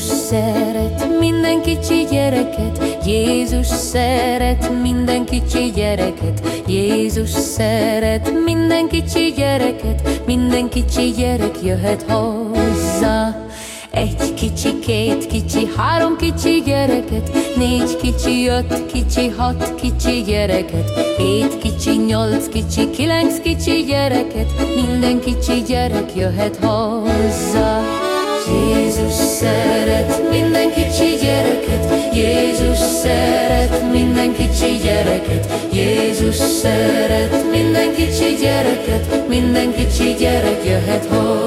szeret minden kicsi gyereket, Jézus szeret minden kicsi gyereket, Jézus szeret minden kicsi gyereket, minden kicsi gyerek jöhet hozzá. Egy kicsi, két kicsi, három kicsi gyereket. Négy kicsi, öt kicsi, hat kicsi gyereket. Hét kicsi, nyolc kicsi, kilenc kicsi gyereket. Minden kicsi gyerek jöhet hozzá. Jézus szeret szeret minden kicsi gyereket. Jézus szeret minden kicsi gyereket Minden kicsi gyerek jöhet hozzá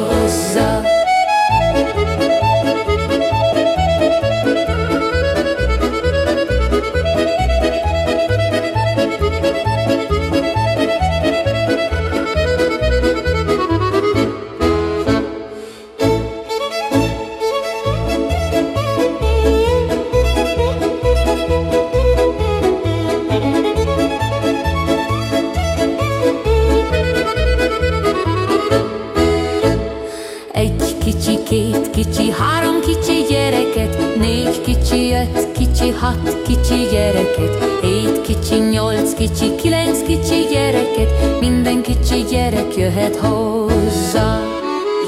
kicsi, hat kicsi gyereket Hét kicsi, nyolc kicsi, kilenc kicsi gyereket. Minden kicsi gyerek jöhet hozzá.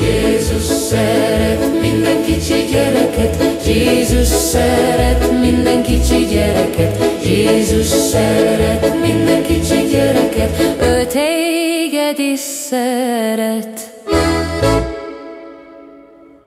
Jézus szeret minden kicsi gyereket. Jézus szeret minden kicsi gyereket. Jézus szeret minden kicsi gyereket. Ő téged is szeret